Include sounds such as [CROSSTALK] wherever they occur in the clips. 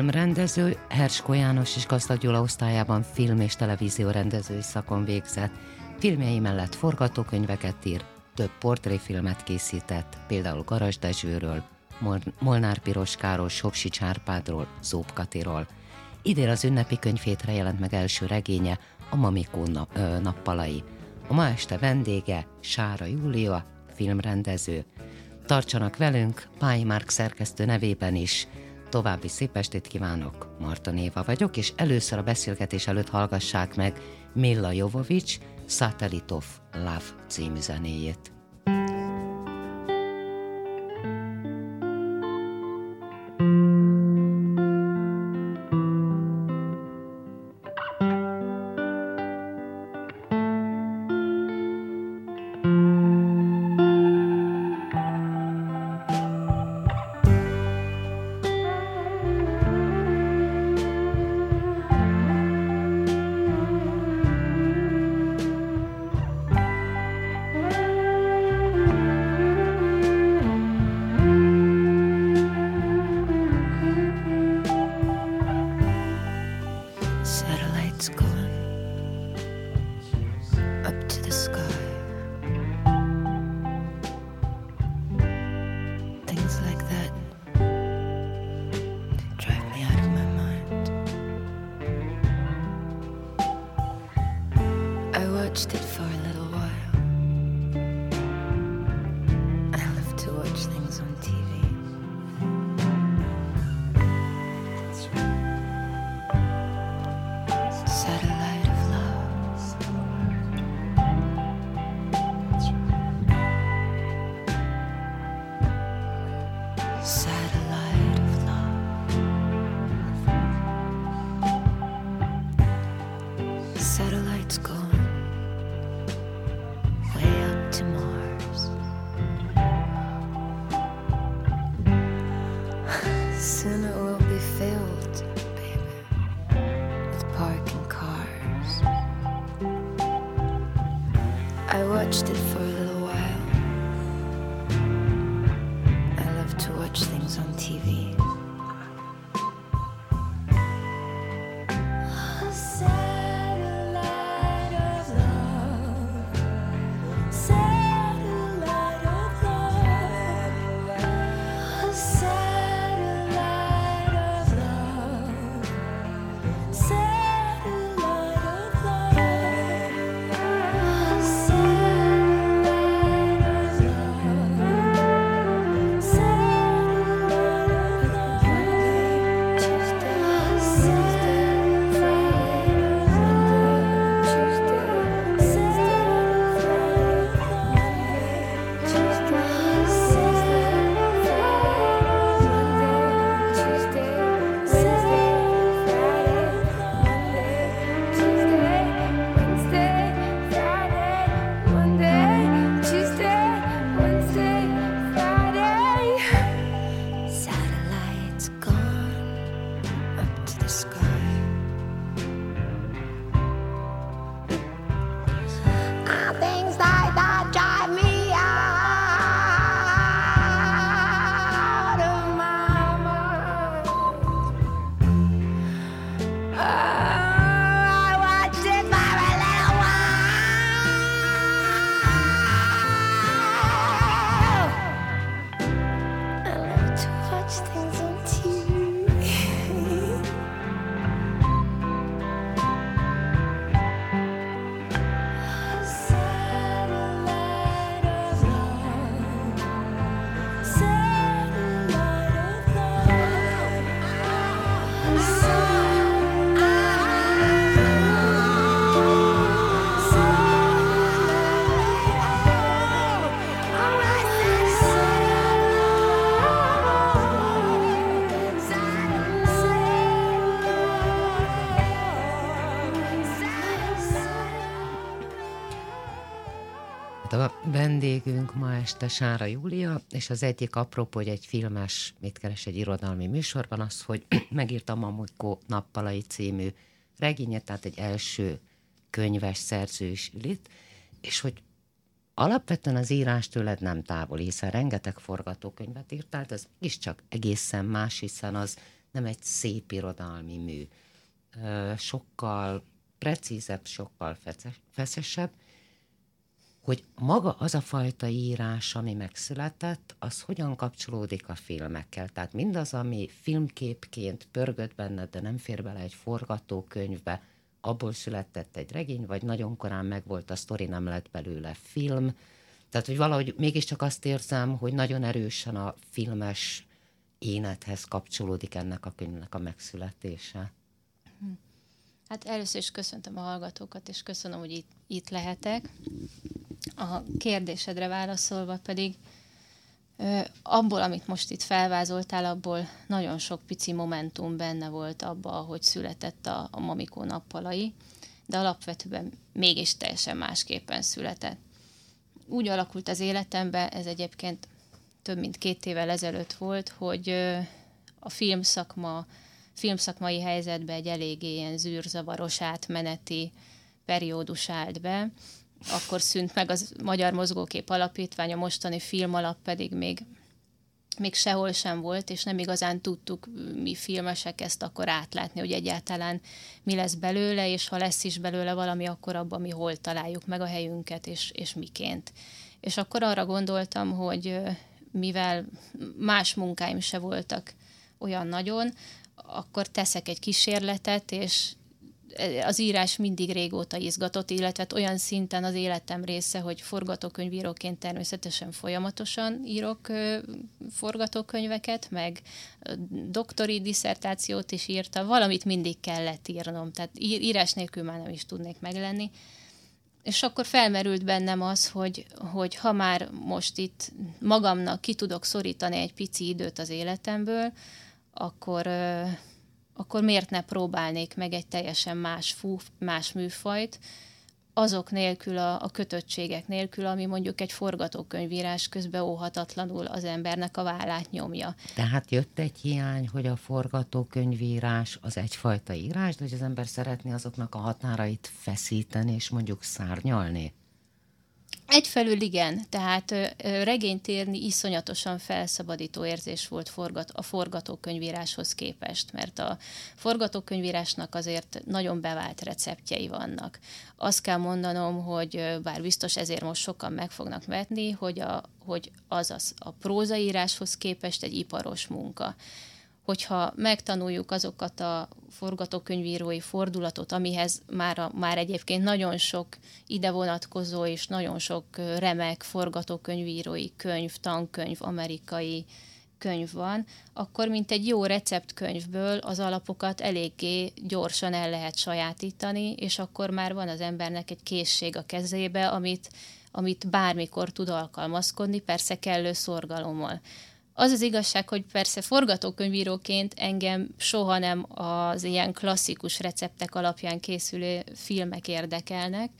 Filmrendező Herskó János és Gazdag Gyula osztályában film- és televízió rendezői szakon végzett. Filmjei mellett forgatókönyveket ír, több portréfilmet készített, például Garas Dezsőről, Molnár Piroskáról, Sopsi Csárpádról, Zóbkatiról. Idén az ünnepi könyvétre jelent meg első regénye, a Mamikó nap, ö, nappalai. A ma este vendége Sára Júlia, filmrendező. Tartsanak velünk, Pály Márk szerkesztő nevében is, További szép estét kívánok, Marta Néva vagyok, és először a beszélgetés előtt hallgassák meg Milla Jovovics Satellite of Love című zenéjét. on TV. Este Sára Júlia, és az egyik apropó, hogy egy filmes, mit keres egy irodalmi műsorban, az, hogy [CLEARS THROAT] megírta Mamukó nappalai című regényet, tehát egy első könyves szerző is ült, és hogy alapvetően az írás tőled nem távol, hiszen rengeteg forgatókönyvet írtál, de az is csak egészen más, hiszen az nem egy szép irodalmi mű. Sokkal precízebb, sokkal feszesebb, hogy maga az a fajta írás, ami megszületett, az hogyan kapcsolódik a filmekkel. Tehát mindaz, ami filmképként pörgött benned, de nem fér bele egy forgatókönyvbe, abból született egy regény, vagy nagyon korán megvolt a sztori, nem lett belőle film. Tehát, hogy valahogy mégiscsak azt érzem, hogy nagyon erősen a filmes énethez kapcsolódik ennek a könyvnek a megszületése. Hát először is köszöntöm a hallgatókat, és köszönöm, hogy itt, itt lehetek. A kérdésedre válaszolva pedig abból, amit most itt felvázoltál, abból nagyon sok pici momentum benne volt abba, hogy született a, a Mamikó nappalai, de alapvetően mégis teljesen másképpen született. Úgy alakult az életembe, ez egyébként több mint két évvel ezelőtt volt, hogy a filmszakma, filmszakmai helyzetbe egy eléggé ilyen zűrzavaros átmeneti periódus állt be, akkor szűnt meg az Magyar Mozgókép Alapítvány, a mostani film alap pedig még, még sehol sem volt, és nem igazán tudtuk mi filmesek ezt akkor átlátni, hogy egyáltalán mi lesz belőle, és ha lesz is belőle valami, akkor abban mi hol találjuk meg a helyünket, és, és miként. És akkor arra gondoltam, hogy mivel más munkáim se voltak olyan nagyon, akkor teszek egy kísérletet, és az írás mindig régóta izgatott, illetve hát olyan szinten az életem része, hogy forgatókönyvíróként természetesen folyamatosan írok forgatókönyveket, meg doktori diszertációt is írtam, valamit mindig kellett írnom, tehát írás nélkül már nem is tudnék meglenni. És akkor felmerült bennem az, hogy, hogy ha már most itt magamnak ki tudok szorítani egy pici időt az életemből, akkor akkor miért ne próbálnék meg egy teljesen más fú, más műfajt, azok nélkül, a, a kötöttségek nélkül, ami mondjuk egy forgatókönyvírás közben óhatatlanul az embernek a vállát nyomja. Tehát jött egy hiány, hogy a forgatókönyvírás az egyfajta írás, de hogy az ember szeretné azoknak a határait feszíteni és mondjuk szárnyalni? Egyfelől igen, tehát regényt írni iszonyatosan felszabadító érzés volt forgat, a forgatókönyvíráshoz képest, mert a forgatókönyvírásnak azért nagyon bevált receptjei vannak. Azt kell mondanom, hogy bár biztos ezért most sokan meg fognak vetni, hogy, a, hogy az, az a prózaíráshoz képest egy iparos munka hogyha megtanuljuk azokat a forgatókönyvírói fordulatot, amihez már, a, már egyébként nagyon sok ide vonatkozó és nagyon sok remek forgatókönyvírói könyv, tankönyv, amerikai könyv van, akkor mint egy jó receptkönyvből az alapokat eléggé gyorsan el lehet sajátítani, és akkor már van az embernek egy készség a kezébe, amit, amit bármikor tud alkalmazkodni, persze kellő szorgalommal. Az az igazság, hogy persze forgatókönyvíróként engem soha nem az ilyen klasszikus receptek alapján készülő filmek érdekelnek,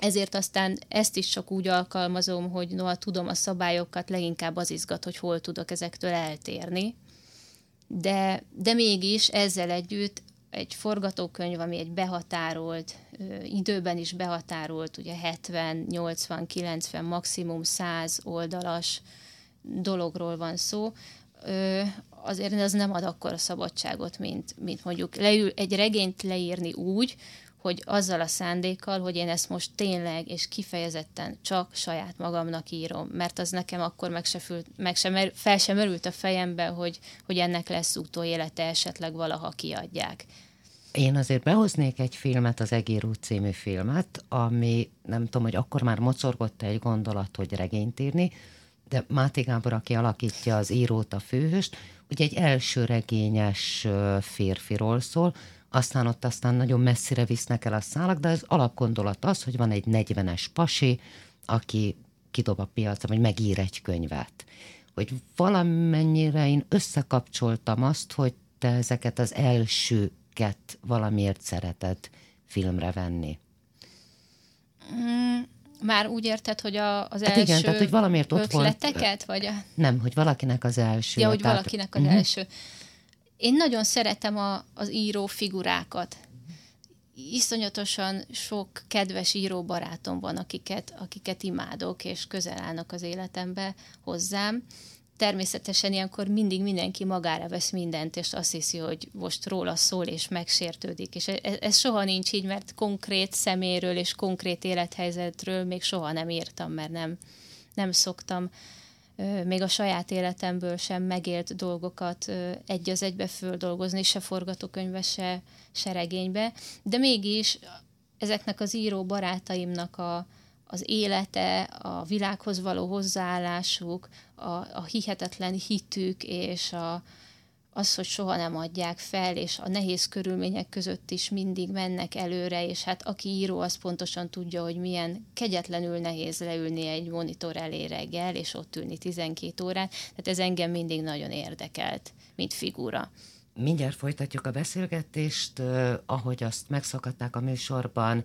ezért aztán ezt is csak úgy alkalmazom, hogy noha tudom a szabályokat, leginkább az izgat, hogy hol tudok ezektől eltérni. De, de mégis ezzel együtt egy forgatókönyv, ami egy behatárolt, időben is behatárolt, ugye 70, 80, 90, maximum 100 oldalas dologról van szó, azért ez nem ad akkor a szabadságot, mint, mint mondjuk leül, egy regényt leírni úgy, hogy azzal a szándékkal, hogy én ezt most tényleg és kifejezetten csak saját magamnak írom, mert az nekem akkor meg se, fül, meg se fel sem merült a fejembe, hogy, hogy ennek lesz utóélete, esetleg valaha kiadják. Én azért behoznék egy filmet, az Egér út című filmet, ami nem tudom, hogy akkor már mocorgott egy gondolat, hogy regényt írni, de Máté Gábor, aki alakítja az írót, a főhőst, ugye egy első regényes férfiról szól, aztán ott aztán nagyon messzire visznek el a szálak, de az alapgondolat az, hogy van egy 40-es pasi, aki kidob a piacra, vagy megír egy könyvet. Hogy valamennyire én összekapcsoltam azt, hogy te ezeket az elsőket valamiért szereted filmre venni. Mm, Már úgy érted, hogy a, az hát első igen, tehát, hogy valamiért ott volt. Vagy a... Nem, hogy valakinek az első. Ja, hogy tehát... valakinek az uh-huh. első. Én nagyon szeretem a, az író figurákat. Iszonyatosan sok kedves író barátom van, akiket, akiket imádok, és közel állnak az életembe hozzám természetesen ilyenkor mindig mindenki magára vesz mindent, és azt hiszi, hogy most róla szól, és megsértődik. És ez, ez soha nincs így, mert konkrét szeméről és konkrét élethelyzetről még soha nem írtam, mert nem, nem szoktam még a saját életemből sem megélt dolgokat egy az egybe földolgozni, se forgatókönyvbe, se, se regénybe, de mégis ezeknek az író barátaimnak a, az élete, a világhoz való hozzáállásuk, a, a hihetetlen hitük és a, az, hogy soha nem adják fel, és a nehéz körülmények között is mindig mennek előre, és hát aki író, az pontosan tudja, hogy milyen kegyetlenül nehéz leülni egy monitor elé reggel, és ott ülni 12 órát, tehát ez engem mindig nagyon érdekelt, mint figura. Mindjárt folytatjuk a beszélgetést, ahogy azt megszakadták a műsorban,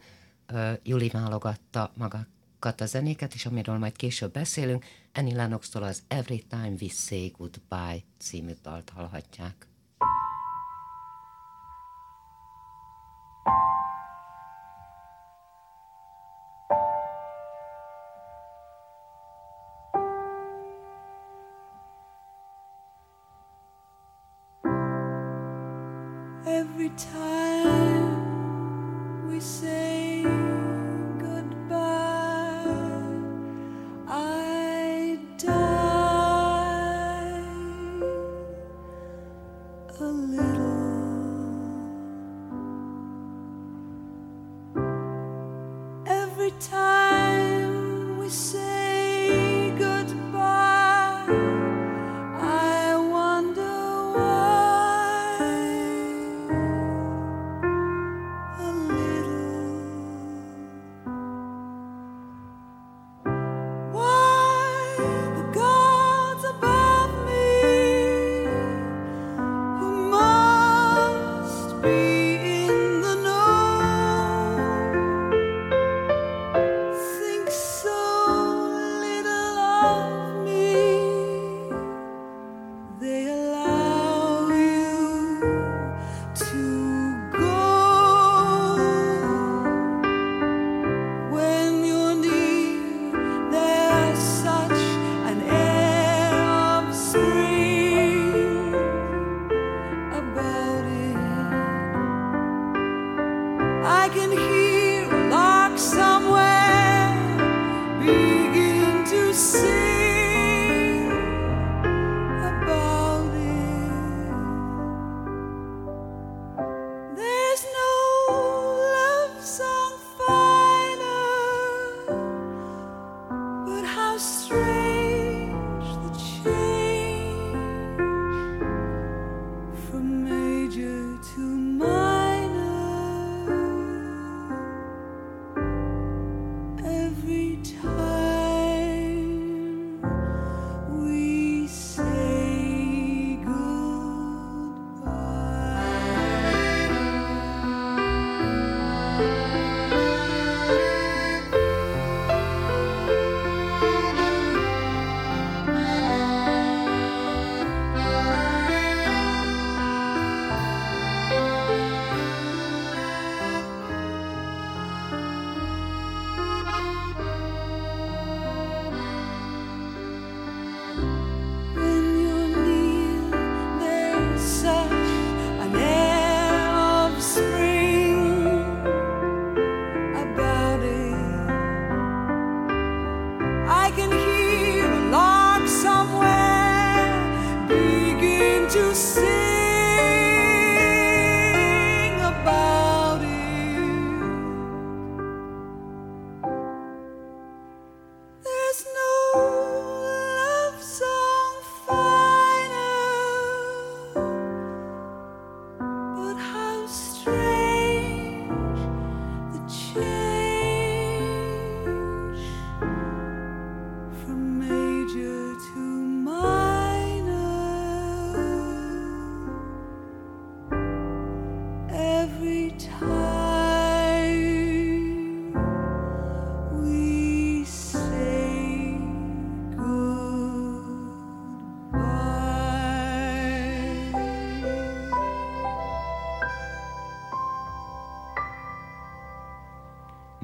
Juli válogatta maga azokat a zenéket is, amiről majd később beszélünk. Annie Lennox-tól az Every Time We Say Goodbye című dalt hallhatják.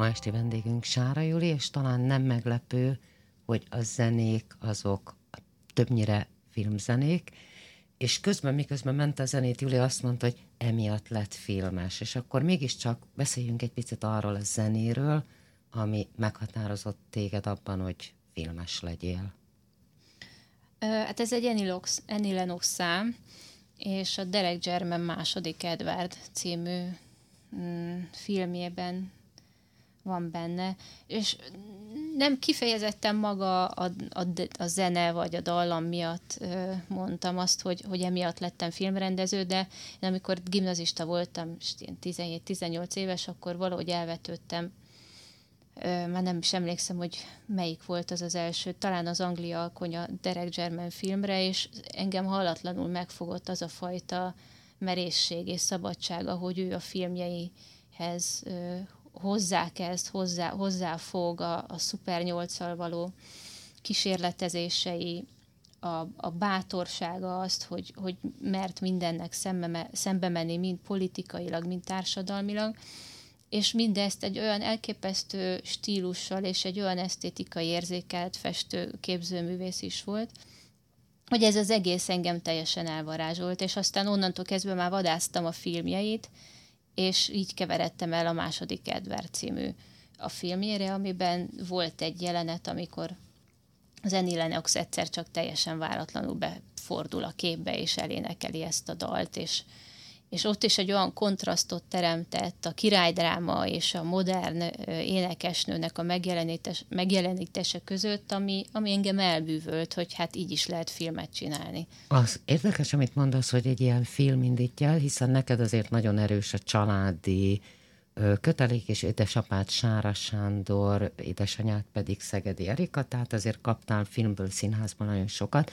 Ma esti vendégünk Sára Juli, és talán nem meglepő, hogy a zenék azok többnyire filmzenék, és közben, miközben ment a zenét, Júli azt mondta, hogy emiatt lett filmes, és akkor mégiscaq beszéljünk egy picit arról a zenéről, ami meghatározott téged abban, hogy filmes legyél. Hát ez egy Annie Lennox szám, és a Derek German második Edward című mm, filmjében van benne, és nem kifejezetten maga a, a, a zene vagy a dallam miatt mondtam azt, hogy, hogy emiatt lettem filmrendező, de én amikor gimnazista voltam, és 17-18 éves, akkor valahogy elvetődtem. Már nem is emlékszem, hogy melyik volt az az első, talán az Anglia alkonya Derek German filmre, és engem hallatlanul megfogott az a fajta merészség és szabadság, ahogy ő a filmjeihez hozzákezd, hozzá, hozzáfog a, a Super 8 való kísérletezései, a, a bátorsága azt, hogy, hogy mert mindennek szembe, szembe menni, mind politikailag, mind társadalmilag, és mindezt egy olyan elképesztő stílussal és egy olyan esztétikai érzékelt festő képzőművész is volt, hogy ez az egész engem teljesen elvarázsolt, és aztán onnantól kezdve már vadáztam a filmjeit, és így keveredtem el a második Edward című a filmjére, amiben volt egy jelenet, amikor az Annie Lennox egyszer csak teljesen váratlanul befordul a képbe, és elénekeli ezt a dalt, és, és ott is egy olyan kontrasztot teremtett a királydráma és a modern énekesnőnek a megjelenítés, megjelenítése között, ami, ami engem elbűvölt, hogy hát így is lehet filmet csinálni. Az érdekes, amit mondasz, hogy egy ilyen film indítja el, hiszen neked azért nagyon erős a családi kötelék, és édesapád Sára Sándor, édesanyád pedig Szegedi Erika, tehát azért kaptál filmből, színházban nagyon sokat.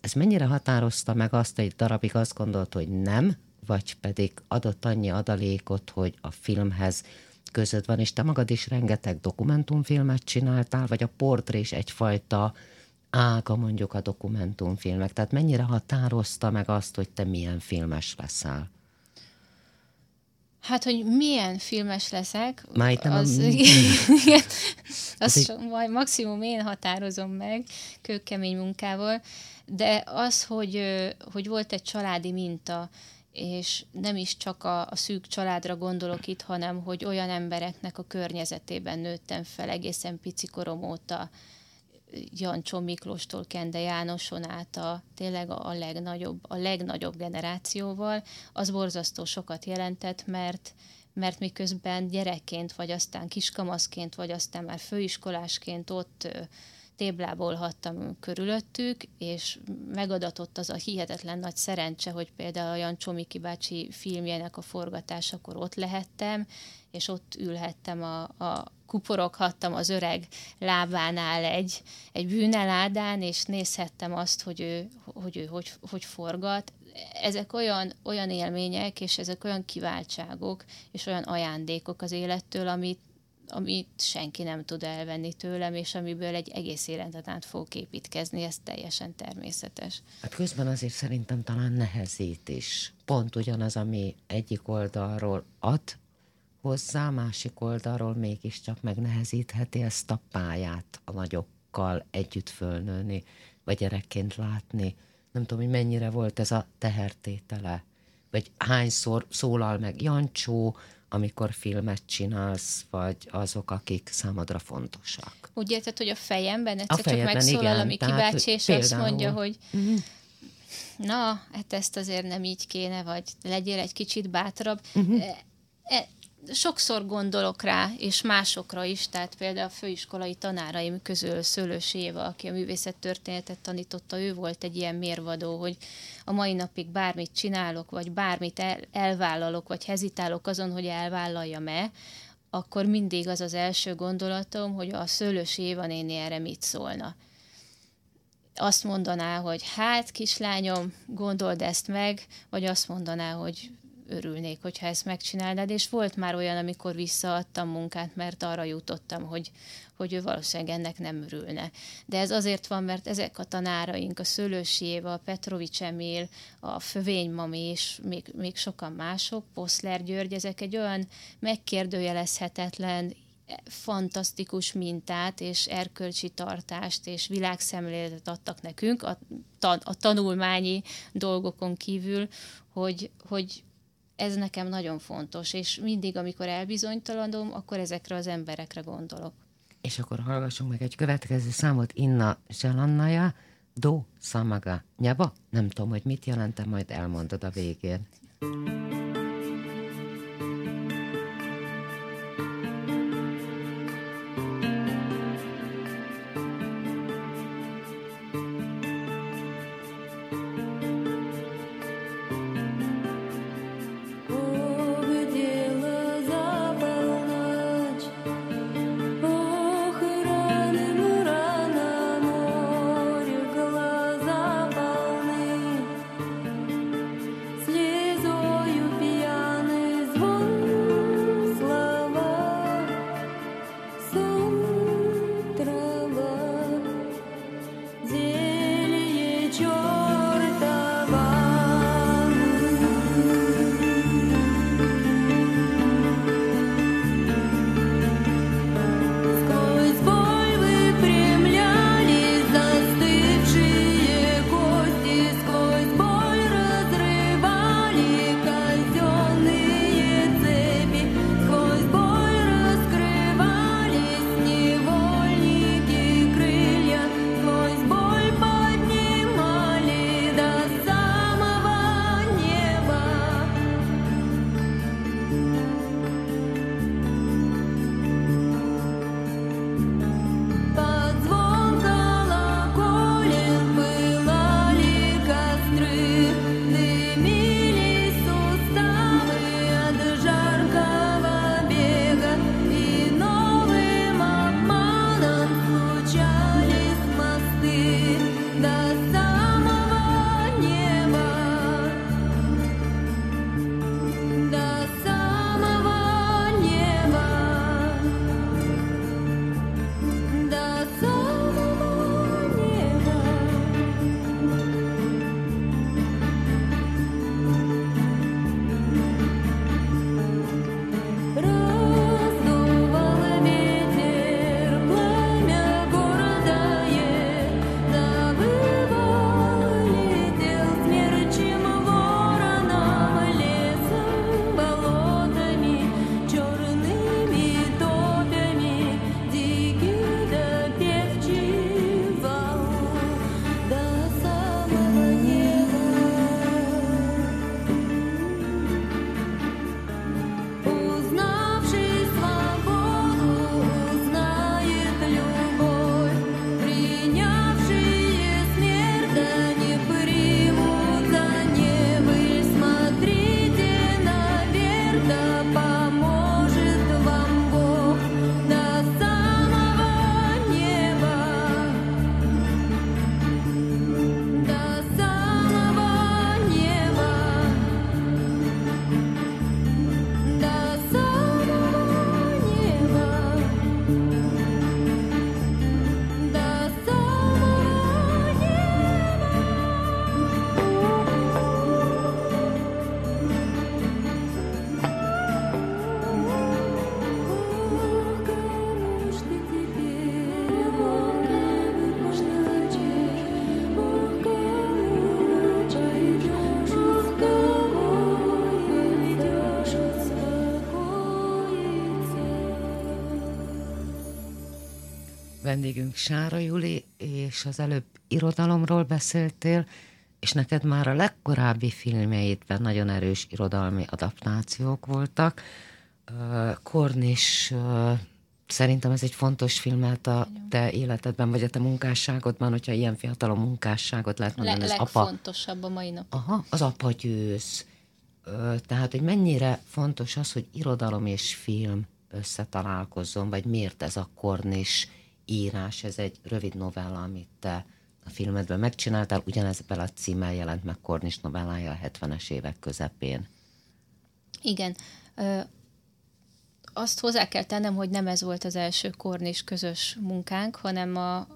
Ez mennyire határozta meg azt, hogy darabig azt gondolt, hogy nem, vagy pedig adott annyi adalékot, hogy a filmhez között van, és te magad is rengeteg dokumentumfilmet csináltál, vagy a portrés egyfajta ága mondjuk a dokumentumfilmek. Tehát mennyire határozta meg azt, hogy te milyen filmes leszel? Hát, hogy milyen filmes leszek, Már nem az, a... [LAUGHS] igen, [LAUGHS] azt egy... majd maximum én határozom meg kőkemény munkával, de az, hogy, hogy volt egy családi minta, és nem is csak a, a szűk családra gondolok itt, hanem hogy olyan embereknek a környezetében nőttem fel egészen pici korom óta, Jancsó Miklóstól Kende Jánoson át a, tényleg a legnagyobb, a legnagyobb generációval, az borzasztó sokat jelentett, mert, mert miközben gyerekként, vagy aztán kiskamaszként, vagy aztán már főiskolásként ott téblábolhattam körülöttük, és megadatott az a hihetetlen nagy szerencse, hogy például Jan Csomiki bácsi filmjének a forgatásakor ott lehettem, és ott ülhettem, a, a kuporoghattam az öreg lábánál egy, egy bűneládán, és nézhettem azt, hogy ő hogy, ő, hogy, hogy forgat. Ezek olyan, olyan élmények, és ezek olyan kiváltságok, és olyan ajándékok az élettől, amit amit senki nem tud elvenni tőlem, és amiből egy egész életet át fogok építkezni, ez teljesen természetes. Hát közben azért szerintem talán nehezít is. Pont ugyanaz, ami egyik oldalról ad hozzá, másik oldalról mégiscsak megnehezítheti ezt a pályát a nagyokkal együtt fölnőni, vagy gyerekként látni. Nem tudom, hogy mennyire volt ez a tehertétele, vagy hányszor szólal meg Jancsó, amikor filmet csinálsz, vagy azok, akik számodra fontosak. Úgy érted, hogy a fejemben egyszer a fejemben, csak megszólal igen, a Miki bácsi, és például... azt mondja, hogy mm. na, hát ezt azért nem így kéne, vagy legyél egy kicsit bátrabb. Uh-huh. E, e, sokszor gondolok rá, és másokra is, tehát például a főiskolai tanáraim közül Szőlős Éva, aki a művészettörténetet tanította, ő volt egy ilyen mérvadó, hogy a mai napig bármit csinálok, vagy bármit el, elvállalok, vagy hezitálok azon, hogy elvállaljam-e, akkor mindig az az első gondolatom, hogy a Szőlős Éva néni erre mit szólna. Azt mondaná, hogy hát kislányom, gondold ezt meg, vagy azt mondaná, hogy örülnék, hogyha ezt megcsinálnád, és volt már olyan, amikor visszaadtam munkát, mert arra jutottam, hogy, hogy ő valószínűleg ennek nem örülne. De ez azért van, mert ezek a tanáraink, a Szőlősi Éva, a Petrovics Emil, a Fövény Mami és még, még sokan mások, Poszler György, ezek egy olyan megkérdőjelezhetetlen, fantasztikus mintát és erkölcsi tartást és világszemléletet adtak nekünk a, a tanulmányi dolgokon kívül, hogy, hogy ez nekem nagyon fontos, és mindig, amikor elbizonytalanodom, akkor ezekre az emberekre gondolok. És akkor hallgassunk meg egy következő számot, Inna Zselannaja, Do Samaga Nyaba. Nem tudom, hogy mit jelentem, majd elmondod a végén. Vendégünk Sára Juli, és az előbb irodalomról beszéltél, és neked már a legkorábbi filmjeidben nagyon erős irodalmi adaptációk voltak. Kornis szerintem ez egy fontos film, mert a te életedben, vagy a te munkásságodban, hogyha ilyen fiatalon munkásságot lehet mondani, Le- az apa... Legfontosabb a mai nap. Aha, az apa győz. Tehát, hogy mennyire fontos az, hogy irodalom és film összetalálkozzon, vagy miért ez a Kornis írás, ez egy rövid novella, amit te a filmedben megcsináltál, ugyanezzel a címmel jelent meg Kornis novellája a 70-es évek közepén. Igen. Ö, azt hozzá kell tennem, hogy nem ez volt az első Kornis közös munkánk, hanem a,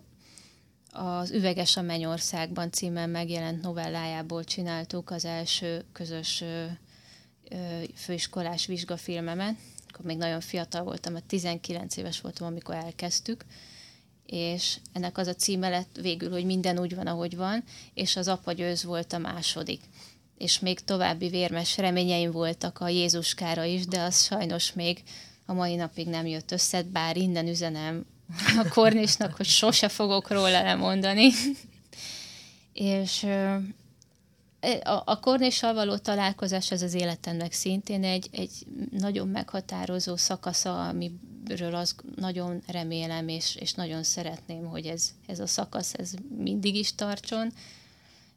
az Üveges a Mennyországban címen megjelent novellájából csináltuk az első közös ö, ö, főiskolás vizsgafilmemet, akkor még nagyon fiatal voltam, mert 19 éves voltam, amikor elkezdtük, és ennek az a címe lett végül, hogy minden úgy van, ahogy van, és az apa győz volt a második. És még további vérmes reményeim voltak a Jézuskára is, de az sajnos még a mai napig nem jött össze, bár innen üzenem a Kornisnak, hogy sose fogok róla lemondani. [LAUGHS] és a, a Kornissal való találkozás ez az életemnek szintén egy, egy nagyon meghatározó szakasza, amiről azt nagyon remélem, és, és nagyon szeretném, hogy ez, ez a szakasz ez mindig is tartson,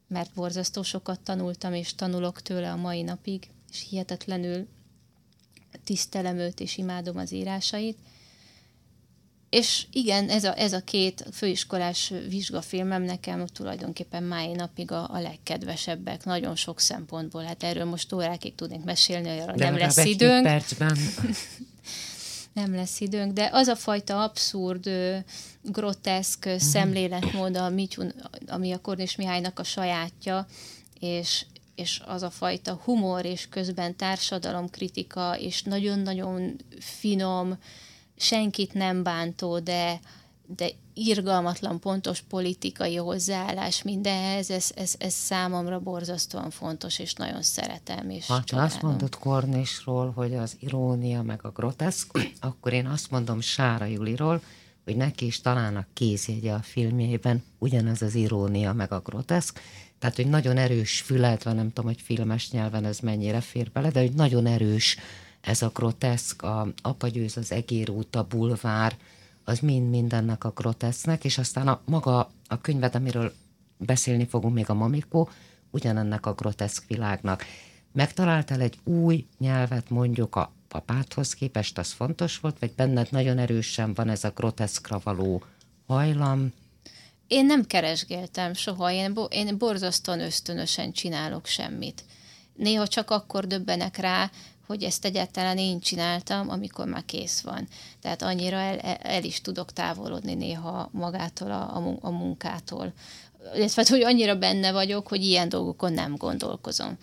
mert borzasztó sokat tanultam, és tanulok tőle a mai napig, és hihetetlenül tisztelem őt, és imádom az írásait. És igen, ez a, ez a két főiskolás vizsgafilmem nekem tulajdonképpen mai napig a, a legkedvesebbek, nagyon sok szempontból. Hát erről most órákig tudnék mesélni, arra nem lesz időnk. percben. [LAUGHS] nem lesz időnk, de az a fajta abszurd, groteszk mm. szemléletmód, a Mityun, ami a Kornis Mihálynak a sajátja, és, és az a fajta humor, és közben társadalomkritika, és nagyon-nagyon finom, senkit nem bántó, de, de irgalmatlan pontos politikai hozzáállás mindenhez, ez, ez, ez számomra borzasztóan fontos, és nagyon szeretem. És ha te azt mondod Kornisról, hogy az irónia meg a groteszk, akkor én azt mondom Sára Juliról, hogy neki is talán a kézjegye a filmjében ugyanaz az irónia meg a groteszk, tehát, hogy nagyon erős fületve, nem tudom, hogy filmes nyelven ez mennyire fér bele, de hogy nagyon erős ez a groteszk, a apagyőz, az egérút, a bulvár, az mind mindennek a grotesznek, és aztán a maga a könyvet, amiről beszélni fogunk még a Mamikó, ugyanennek a groteszk világnak. Megtaláltál egy új nyelvet mondjuk a papádhoz képest, az fontos volt, vagy benned nagyon erősen van ez a groteszkra való hajlam? Én nem keresgéltem soha, én, bo- én borzasztóan ösztönösen csinálok semmit. Néha csak akkor döbbenek rá, hogy ezt egyáltalán én csináltam, amikor már kész van. Tehát annyira el, el is tudok távolodni néha magától a, a munkától. Illetve, hogy annyira benne vagyok, hogy ilyen dolgokon nem gondolkozom.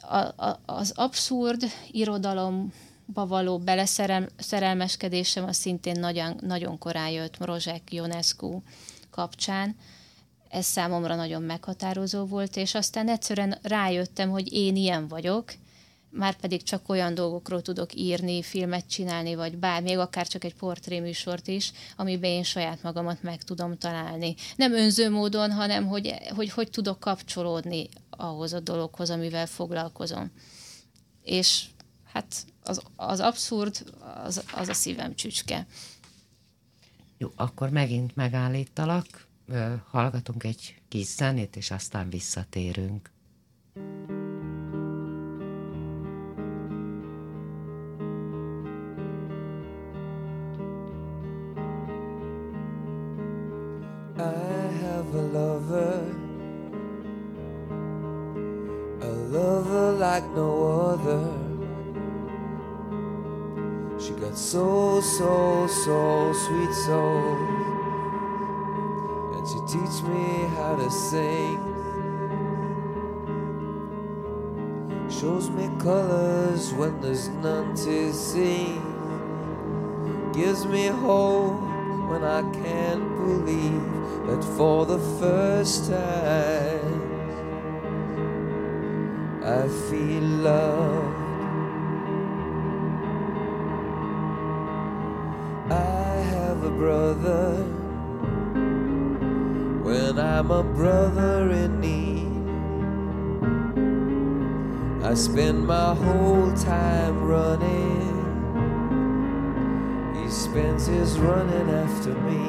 A, a, az abszurd irodalomba való beleszerelmeskedésem az szintén nagyon, nagyon korán jött Mrozsek Ionescu kapcsán. Ez számomra nagyon meghatározó volt, és aztán egyszerűen rájöttem, hogy én ilyen vagyok, már pedig csak olyan dolgokról tudok írni, filmet csinálni, vagy bár, még akár csak egy portréműsort is, amiben én saját magamat meg tudom találni. Nem önző módon, hanem hogy hogy, hogy tudok kapcsolódni ahhoz a dologhoz, amivel foglalkozom. És hát az, az abszurd, az, az a szívem csücske. Jó, akkor megint megállítalak, hallgatunk egy kis zenét, és aztán visszatérünk. thank you soul. And she teach me how to sing. Shows me colors when there's none to see. Gives me hope when I can't believe that for the first time I feel loved. Brother when I'm a brother in need. I spend my whole time running. He spends his running after me.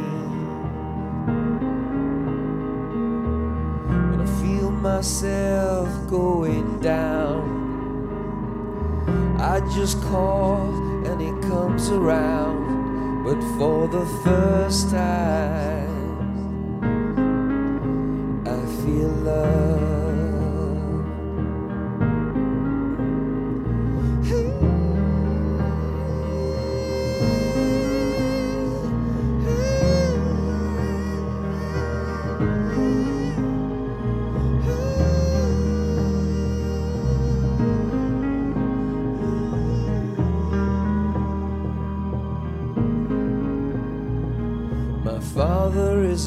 When I feel myself going down. I just call and he comes around, but for the first time,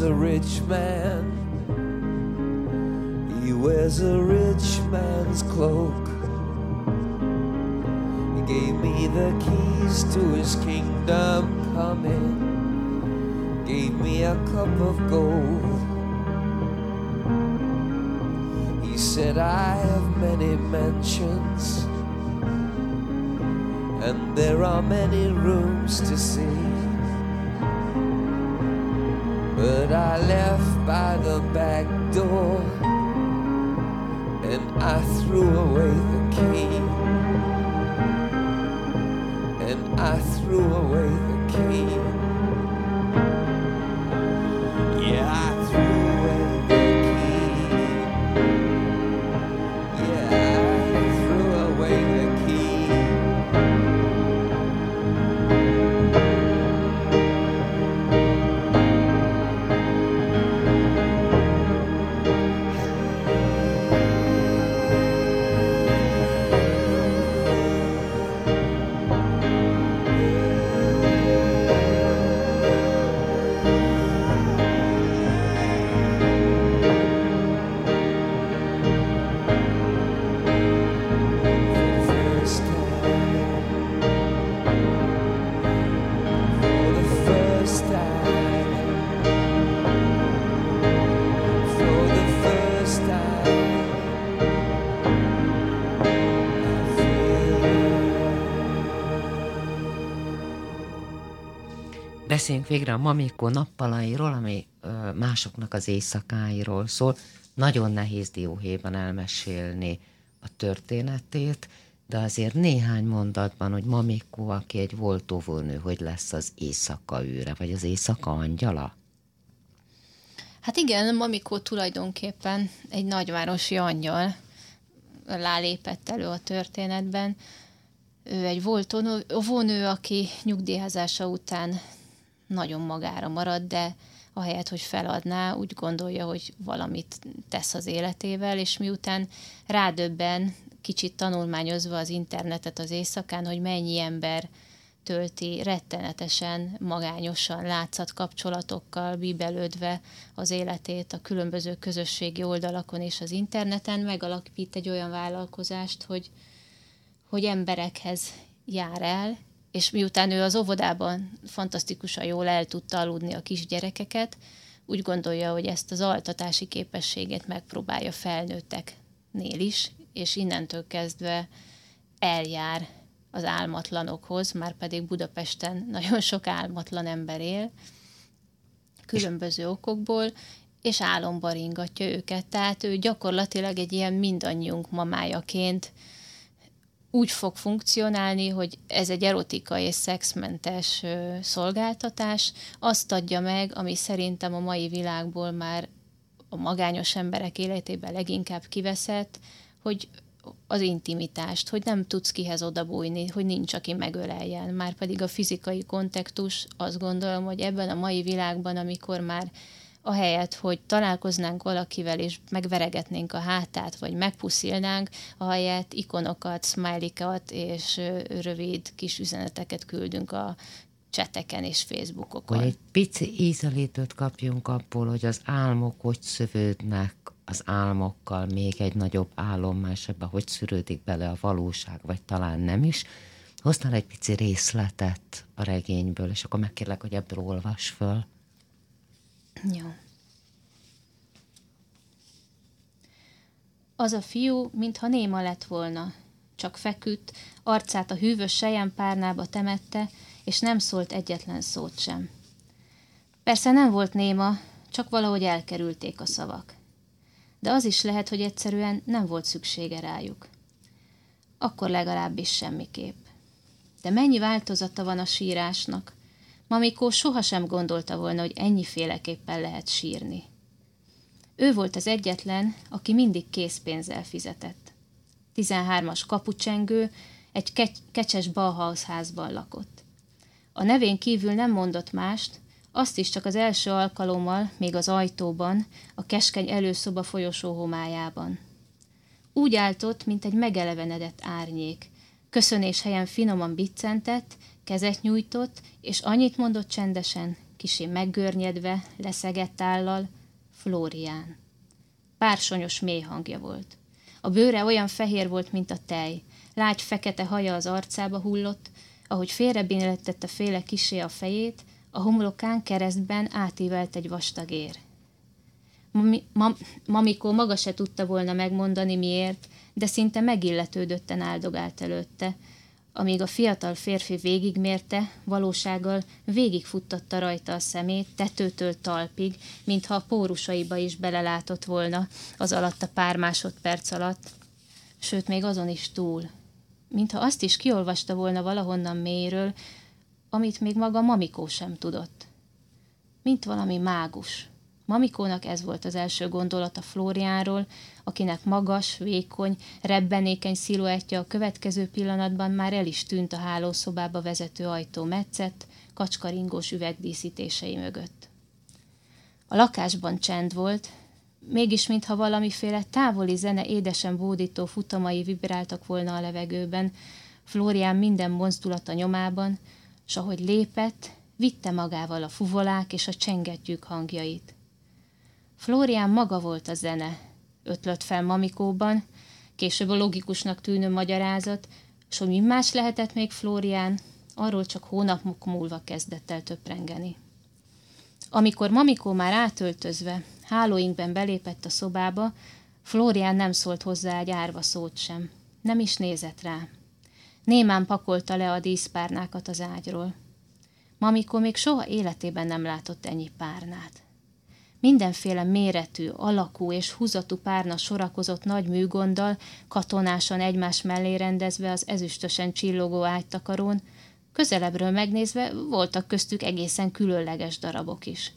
a rich man. He wears a rich man's cloak. He gave me the keys to his kingdom coming. Gave me a cup of gold. He said, I have many mansions and there are many rooms to see. But I left by the back door and I threw away the key. Beszéljünk végre a Mamikó nappalairól, ami ö, másoknak az éjszakáiról szól. Nagyon nehéz dióhéjban elmesélni a történetét, de azért néhány mondatban, hogy Mamikó, aki egy volt óvónő, hogy lesz az éjszaka őre, vagy az éjszaka angyala? Hát igen, Mamikó tulajdonképpen egy nagyvárosi angyal lálépett elő a történetben. Ő egy volt óvónő, aki nyugdíjazása után nagyon magára marad, de ahelyett, hogy feladná, úgy gondolja, hogy valamit tesz az életével, és miután rádöbben, kicsit tanulmányozva az internetet az éjszakán, hogy mennyi ember tölti rettenetesen, magányosan, látszat kapcsolatokkal bíbelődve az életét a különböző közösségi oldalakon és az interneten, megalapít egy olyan vállalkozást, hogy, hogy emberekhez jár el, és miután ő az óvodában fantasztikusan jól el tudta aludni a kisgyerekeket, úgy gondolja, hogy ezt az altatási képességét megpróbálja felnőtteknél is, és innentől kezdve eljár az álmatlanokhoz, már pedig Budapesten nagyon sok álmatlan ember él, különböző okokból, és álomba ringatja őket. Tehát ő gyakorlatilag egy ilyen mindannyiunk mamájaként úgy fog funkcionálni, hogy ez egy erotika és szexmentes szolgáltatás, azt adja meg, ami szerintem a mai világból már a magányos emberek életében leginkább kiveszett, hogy az intimitást, hogy nem tudsz kihez odabújni, hogy nincs, aki megöleljen. Már pedig a fizikai kontextus, azt gondolom, hogy ebben a mai világban, amikor már a helyet, hogy találkoznánk valakivel, és megveregetnénk a hátát, vagy megpuszilnánk, ahelyett ikonokat, smiley-kat és rövid kis üzeneteket küldünk a cseteken és Facebookokon. Hogy egy pici ízelítőt kapjunk abból, hogy az álmok hogy szövődnek az álmokkal, még egy nagyobb álom, és ebbe hogy szűrődik bele a valóság, vagy talán nem is. Hoztál egy pici részletet a regényből, és akkor megkérlek, hogy ebből olvas föl. Jó. Az a fiú, mintha néma lett volna. Csak feküdt, arcát a hűvös sejempárnába temette, és nem szólt egyetlen szót sem. Persze nem volt néma, csak valahogy elkerülték a szavak. De az is lehet, hogy egyszerűen nem volt szüksége rájuk. Akkor legalábbis semmiképp. De mennyi változata van a sírásnak? Mamikó sohasem gondolta volna, hogy ennyiféleképpen lehet sírni. Ő volt az egyetlen, aki mindig készpénzzel fizetett. 13-as kapucsengő, egy ke- kecses Bauhaus házban lakott. A nevén kívül nem mondott mást, azt is csak az első alkalommal, még az ajtóban, a keskeny előszoba folyosó homályában. Úgy áltott, mint egy megelevenedett árnyék. Köszönés helyen finoman biccentett, kezet nyújtott, és annyit mondott csendesen, kisé meggörnyedve, leszegett állal, Flórián. Pársonyos mély hangja volt. A bőre olyan fehér volt, mint a tej. Lágy fekete haja az arcába hullott, ahogy félrebénelettette féle kisé a fejét, a homlokán keresztben átívelt egy vastag ér. Mami, mam, mamikó maga se tudta volna megmondani miért, de szinte megilletődötten áldogált előtte, amíg a fiatal férfi végigmérte, valósággal végigfuttatta rajta a szemét, tetőtől talpig, mintha a pórusaiba is belelátott volna az alatt a pár másodperc alatt, sőt, még azon is túl. Mintha azt is kiolvasta volna valahonnan mélyről, amit még maga Mamikó sem tudott. Mint valami mágus. Mamikónak ez volt az első gondolata Flóriánról, akinek magas, vékony, rebbenékeny sziluettje a következő pillanatban már el is tűnt a hálószobába vezető ajtó metszett, kacskaringós üvegdíszítései mögött. A lakásban csend volt, mégis mintha valamiféle távoli zene édesen bódító futamai vibráltak volna a levegőben, Flórián minden mozdulata nyomában, s ahogy lépett, vitte magával a fuvolák és a csengettyűk hangjait. Flórián maga volt a zene, ötlött fel Mamikóban, később a logikusnak tűnő magyarázat, és hogy mi más lehetett még Flórián, arról csak hónapok múlva kezdett el töprengeni. Amikor Mamikó már átöltözve, hálóinkben belépett a szobába, Flórián nem szólt hozzá egy árva szót sem. Nem is nézett rá. Némán pakolta le a díszpárnákat az ágyról. Mamikó még soha életében nem látott ennyi párnát. Mindenféle méretű, alakú és húzatú párna sorakozott nagy műgonddal, katonásan egymás mellé rendezve az ezüstösen csillogó ágytakarón, közelebbről megnézve voltak köztük egészen különleges darabok is.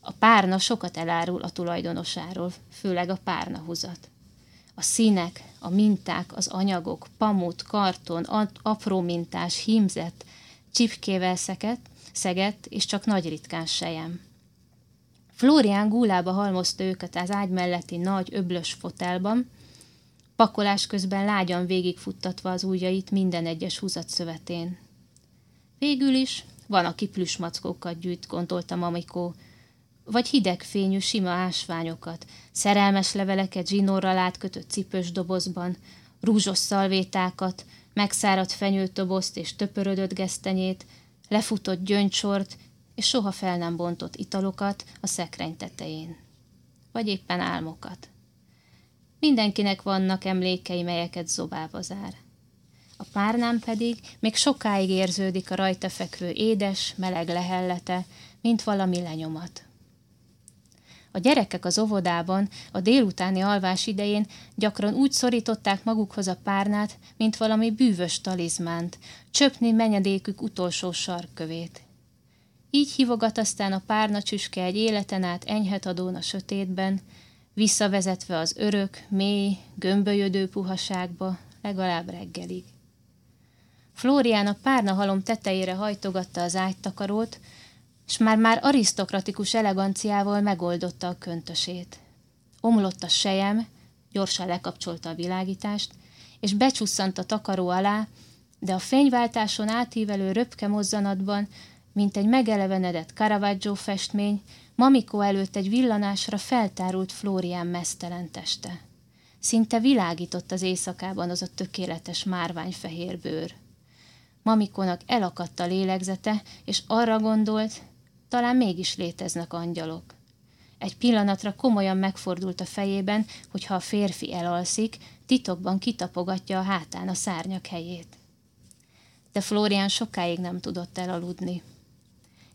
A párna sokat elárul a tulajdonosáról, főleg a párnahúzat. A színek, a minták, az anyagok, pamut, karton, apró mintás, hímzett, csipkével szegett, szegett és csak nagy ritkán sejem. Flórián gúlába halmozta őket az ágy melletti nagy, öblös fotelban, pakolás közben lágyan végigfuttatva az ujjait minden egyes húzat szövetén. Végül is van, aki plüsmackókat gyűjt, gondolta Mamikó, vagy hidegfényű sima ásványokat, szerelmes leveleket zsinórral átkötött cipős dobozban, rúzsos szalvétákat, megszáradt fenyőtobozt és töpörödött gesztenyét, lefutott gyöngysort és soha fel nem bontott italokat a szekrény tetején. Vagy éppen álmokat. Mindenkinek vannak emlékei, melyeket zobába zár. A párnám pedig még sokáig érződik a rajta fekvő édes, meleg lehellete, mint valami lenyomat. A gyerekek az óvodában a délutáni alvás idején gyakran úgy szorították magukhoz a párnát, mint valami bűvös talizmánt, csöpni menyedékük utolsó sarkkövét. Így hívogat aztán a párna csüske egy életen át enyhet adón a sötétben, visszavezetve az örök, mély, gömbölyödő puhaságba, legalább reggelig. Flórián a párna halom tetejére hajtogatta az ágytakarót, és már-már arisztokratikus eleganciával megoldotta a köntösét. Omlott a sejem, gyorsan lekapcsolta a világítást, és becsusszant a takaró alá, de a fényváltáson átívelő röpke mozzanatban mint egy megelevenedett Caravaggio festmény, Mamiko előtt egy villanásra feltárult Flórián mesztelen teste. Szinte világított az éjszakában az a tökéletes márványfehér bőr. Mamikónak elakadt a lélegzete, és arra gondolt, talán mégis léteznek angyalok. Egy pillanatra komolyan megfordult a fejében, hogy ha a férfi elalszik, titokban kitapogatja a hátán a szárnyak helyét. De Flórián sokáig nem tudott elaludni.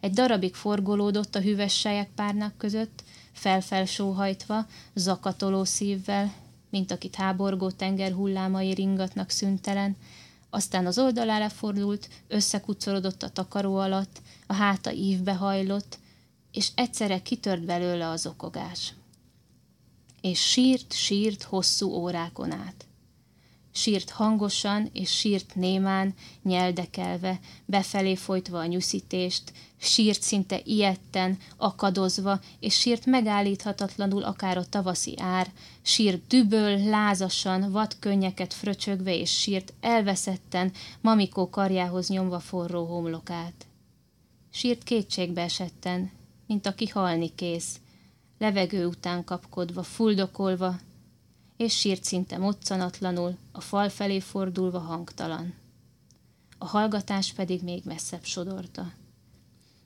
Egy darabig forgolódott a hüves párnak között, felfel sóhajtva, zakatoló szívvel, mint akit háborgó tenger hullámai ringatnak szüntelen, aztán az oldalára fordult, összekucorodott a takaró alatt, a háta ívbe hajlott, és egyszerre kitört belőle az okogás. És sírt, sírt hosszú órákon át sírt hangosan és sírt némán, nyeldekelve, befelé folytva a nyuszítést, sírt szinte ilyetten, akadozva, és sírt megállíthatatlanul akár a tavaszi ár, sírt düböl, lázasan, vad könnyeket fröcsögve, és sírt elveszetten, mamikó karjához nyomva forró homlokát. Sírt kétségbe esetten, mint aki halni kész, levegő után kapkodva, fuldokolva, és sírt szinte moccanatlanul, a fal felé fordulva hangtalan. A hallgatás pedig még messzebb sodorta.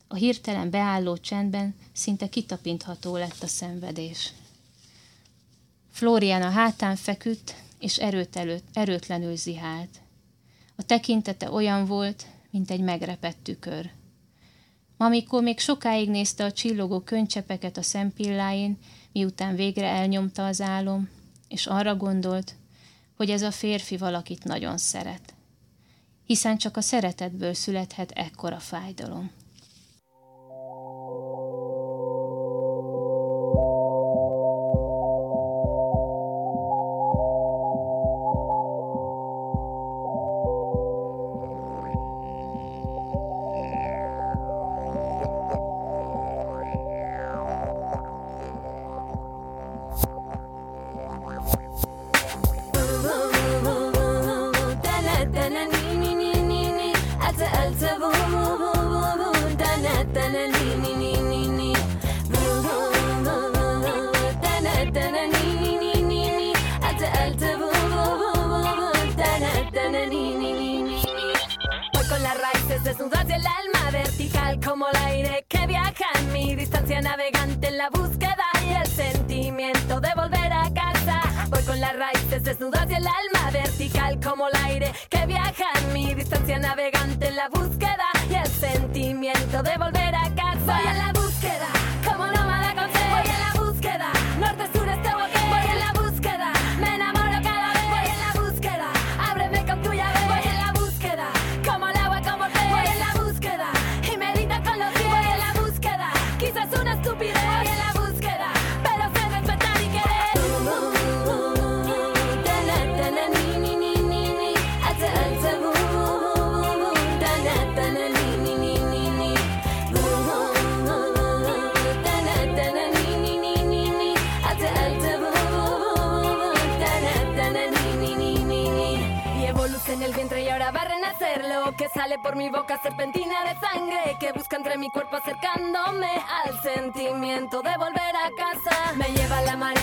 A hirtelen beálló csendben szinte kitapintható lett a szenvedés. Florian a hátán feküdt, és erőt előtt, erőtlenül zihált. A tekintete olyan volt, mint egy megrepett tükör. Amikor még sokáig nézte a csillogó könycsepeket a szempilláin, miután végre elnyomta az álom, és arra gondolt, hogy ez a férfi valakit nagyon szeret. Hiszen csak a szeretetből születhet ekkora fájdalom. aire que viaja en mi distancia navegante en la búsqueda y el sentimiento de volver a casa. Voy con las raíces desnudas y el alma vertical como el aire por mi boca serpentina de sangre que busca entre mi cuerpo acercándome al sentimiento de volver a casa. Me lleva la marea,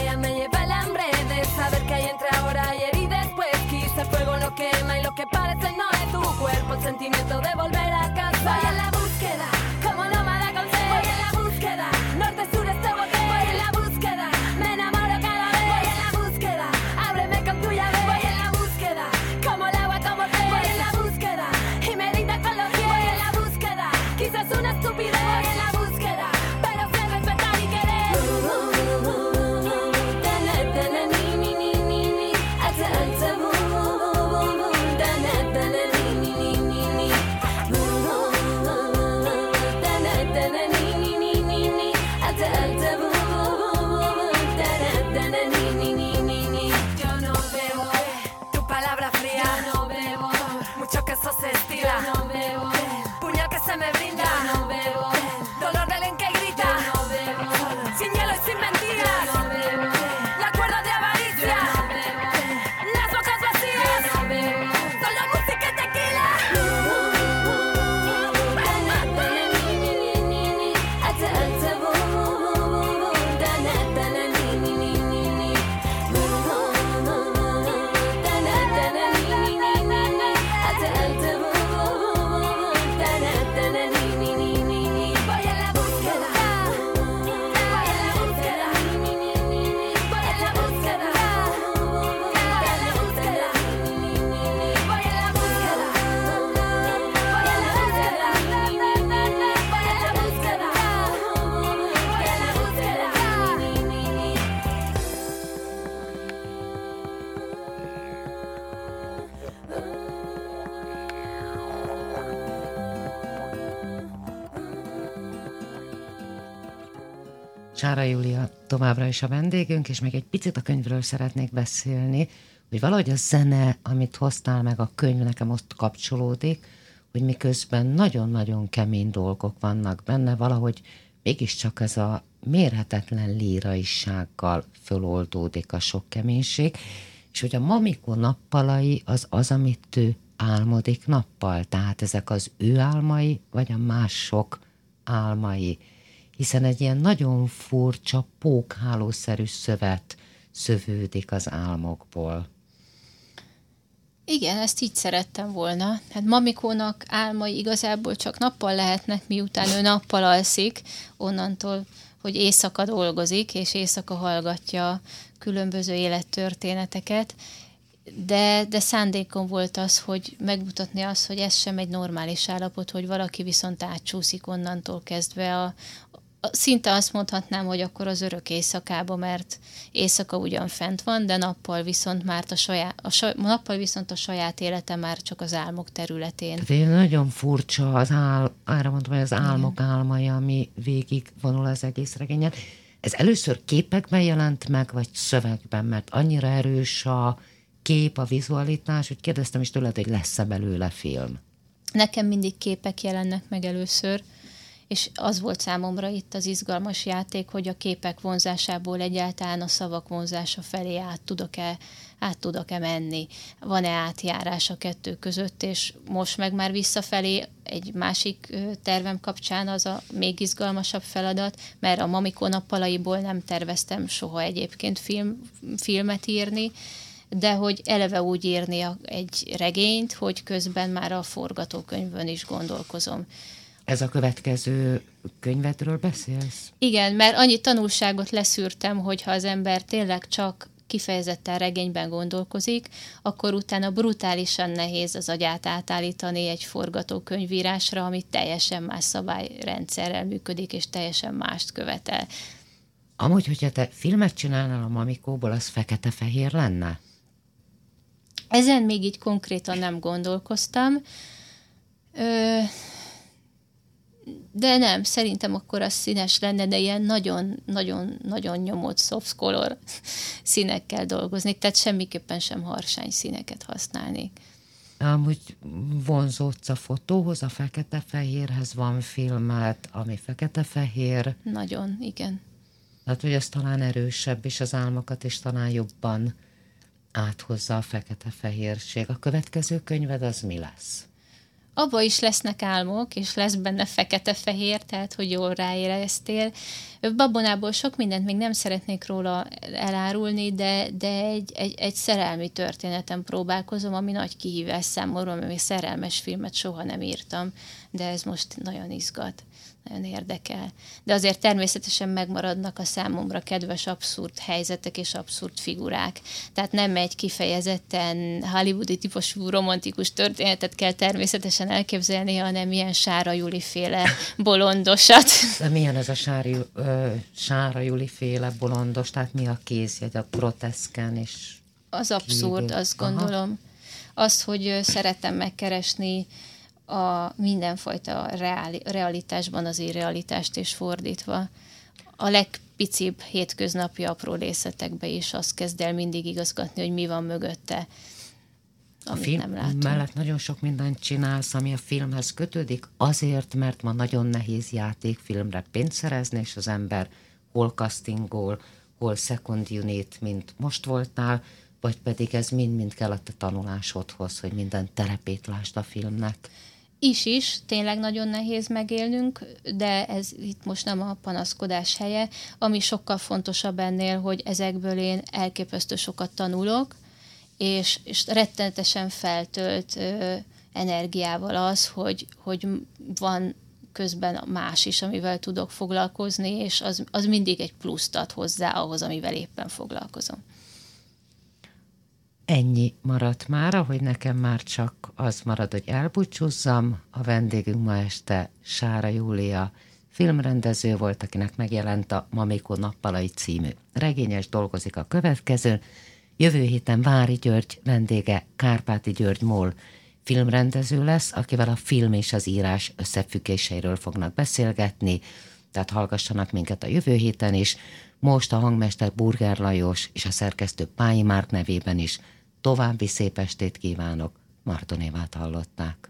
Sára Júlia továbbra is a vendégünk, és még egy picit a könyvről szeretnék beszélni, hogy valahogy a zene, amit hoztál meg a könyv, nekem ott kapcsolódik, hogy miközben nagyon-nagyon kemény dolgok vannak benne, valahogy mégiscsak ez a mérhetetlen líraissággal föloldódik a sok keménység, és hogy a Mamiko nappalai az az, amit ő álmodik nappal, tehát ezek az ő álmai, vagy a mások álmai, hiszen egy ilyen nagyon furcsa, pókhálószerű szövet szövődik az álmokból. Igen, ezt így szerettem volna. Hát Mamikónak álmai igazából csak nappal lehetnek, miután ő nappal alszik, onnantól, hogy éjszaka dolgozik, és éjszaka hallgatja különböző élettörténeteket, de, de szándékom volt az, hogy megmutatni azt, hogy ez sem egy normális állapot, hogy valaki viszont átcsúszik onnantól kezdve a, szinte azt mondhatnám, hogy akkor az örök éjszakába, mert éjszaka ugyan fent van, de nappal viszont már a saját, a saj, nappal viszont a saját élete már csak az álmok területén. Tehát nagyon furcsa az ál, arra mondom, hogy az álmok Igen. álmai, ami végig vonul az egész regényen. Ez először képekben jelent meg, vagy szövegben, mert annyira erős a kép, a vizualitás, hogy kérdeztem is tőled, hogy lesz-e belőle film. Nekem mindig képek jelennek meg először, és az volt számomra itt az izgalmas játék, hogy a képek vonzásából egyáltalán a szavak vonzása felé át tudok-e, át tudok-e menni, van-e átjárás a kettő között, és most meg már visszafelé egy másik tervem kapcsán az a még izgalmasabb feladat, mert a Mamikó nappalaiból nem terveztem soha egyébként film, filmet írni, de hogy eleve úgy írni egy regényt, hogy közben már a forgatókönyvön is gondolkozom. Ez a következő könyvetről beszélsz? Igen, mert annyi tanulságot leszűrtem, hogy ha az ember tényleg csak kifejezetten regényben gondolkozik, akkor utána brutálisan nehéz az agyát átállítani egy forgatókönyvírásra, ami teljesen más szabályrendszerrel működik, és teljesen mást követel. Amúgy, hogyha te filmet csinálnál a Mamikóból, az fekete-fehér lenne? Ezen még így konkrétan nem gondolkoztam. Ö, de nem, szerintem akkor az színes lenne, de ilyen nagyon-nagyon-nagyon nyomott soft color [LAUGHS] színekkel dolgozni, tehát semmiképpen sem harsány színeket használni. Amúgy vonzódsz a fotóhoz, a fekete-fehérhez van filmet, ami fekete-fehér. Nagyon, igen. Tehát, hogy az talán erősebb, és az álmokat is talán jobban áthozza a fekete-fehérség. A következő könyved az mi lesz? Abba is lesznek álmok, és lesz benne fekete-fehér, tehát hogy jól ráéreztél. Babonából sok mindent még nem szeretnék róla elárulni, de, de egy, egy, egy szerelmi történetem próbálkozom, ami nagy kihívás számomra, mert még szerelmes filmet soha nem írtam, de ez most nagyon izgat nagyon érdekel. De azért természetesen megmaradnak a számomra kedves abszurd helyzetek és abszurd figurák. Tehát nem egy kifejezetten hollywoodi típusú romantikus történetet kell természetesen elképzelni, hanem ilyen Sára Juli féle bolondosat. De milyen ez a Sári, ö, Sára Juli féle bolondos? Tehát mi a kézjegy, a groteszken és Az abszurd, kívül. azt gondolom. Aha. Az, hogy szeretem megkeresni a mindenfajta reali, realitásban az irrealitást és fordítva. A legpicibb hétköznapi apró részletekbe is azt kezd el mindig igazgatni, hogy mi van mögötte, a film nem mellett nagyon sok mindent csinálsz, ami a filmhez kötődik, azért, mert ma nagyon nehéz játékfilmre pénzt szerezni, és az ember hol castingol, hol second unit, mint most voltál, vagy pedig ez mind-mind kell a tanulásodhoz, hogy minden telepét lásd a filmnek is is, tényleg nagyon nehéz megélnünk, de ez itt most nem a panaszkodás helye. Ami sokkal fontosabb ennél, hogy ezekből én elképesztő sokat tanulok, és, és rettenetesen feltölt ö, energiával az, hogy, hogy van közben más is, amivel tudok foglalkozni, és az, az mindig egy pluszt ad hozzá ahhoz, amivel éppen foglalkozom. Ennyi maradt már, hogy nekem már csak az marad, hogy elbúcsúzzam. A vendégünk ma este Sára Júlia, filmrendező volt, akinek megjelent a Mamikó nappalai című regényes, dolgozik a következő. Jövő héten Vári György vendége, Kárpáti György Mól filmrendező lesz, akivel a film és az írás összefüggéseiről fognak beszélgetni, tehát hallgassanak minket a jövő héten is. Most a hangmester Burger Lajos és a szerkesztő Pályi Márk nevében is További szép estét kívánok, Marton Évát hallották.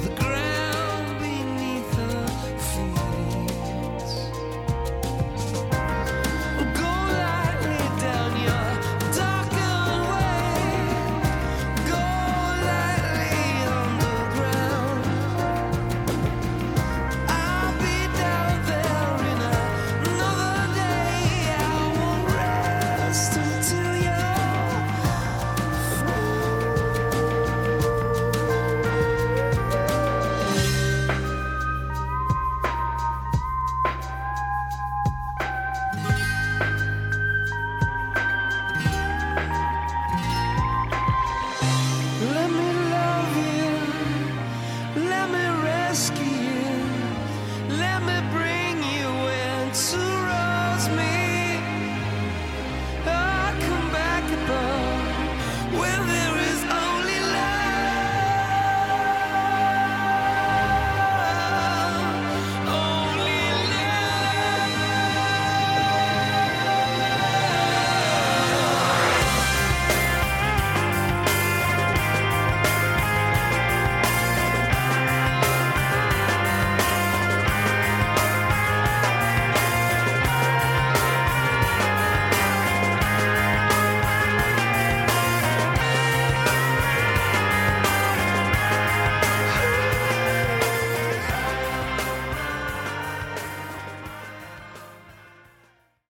the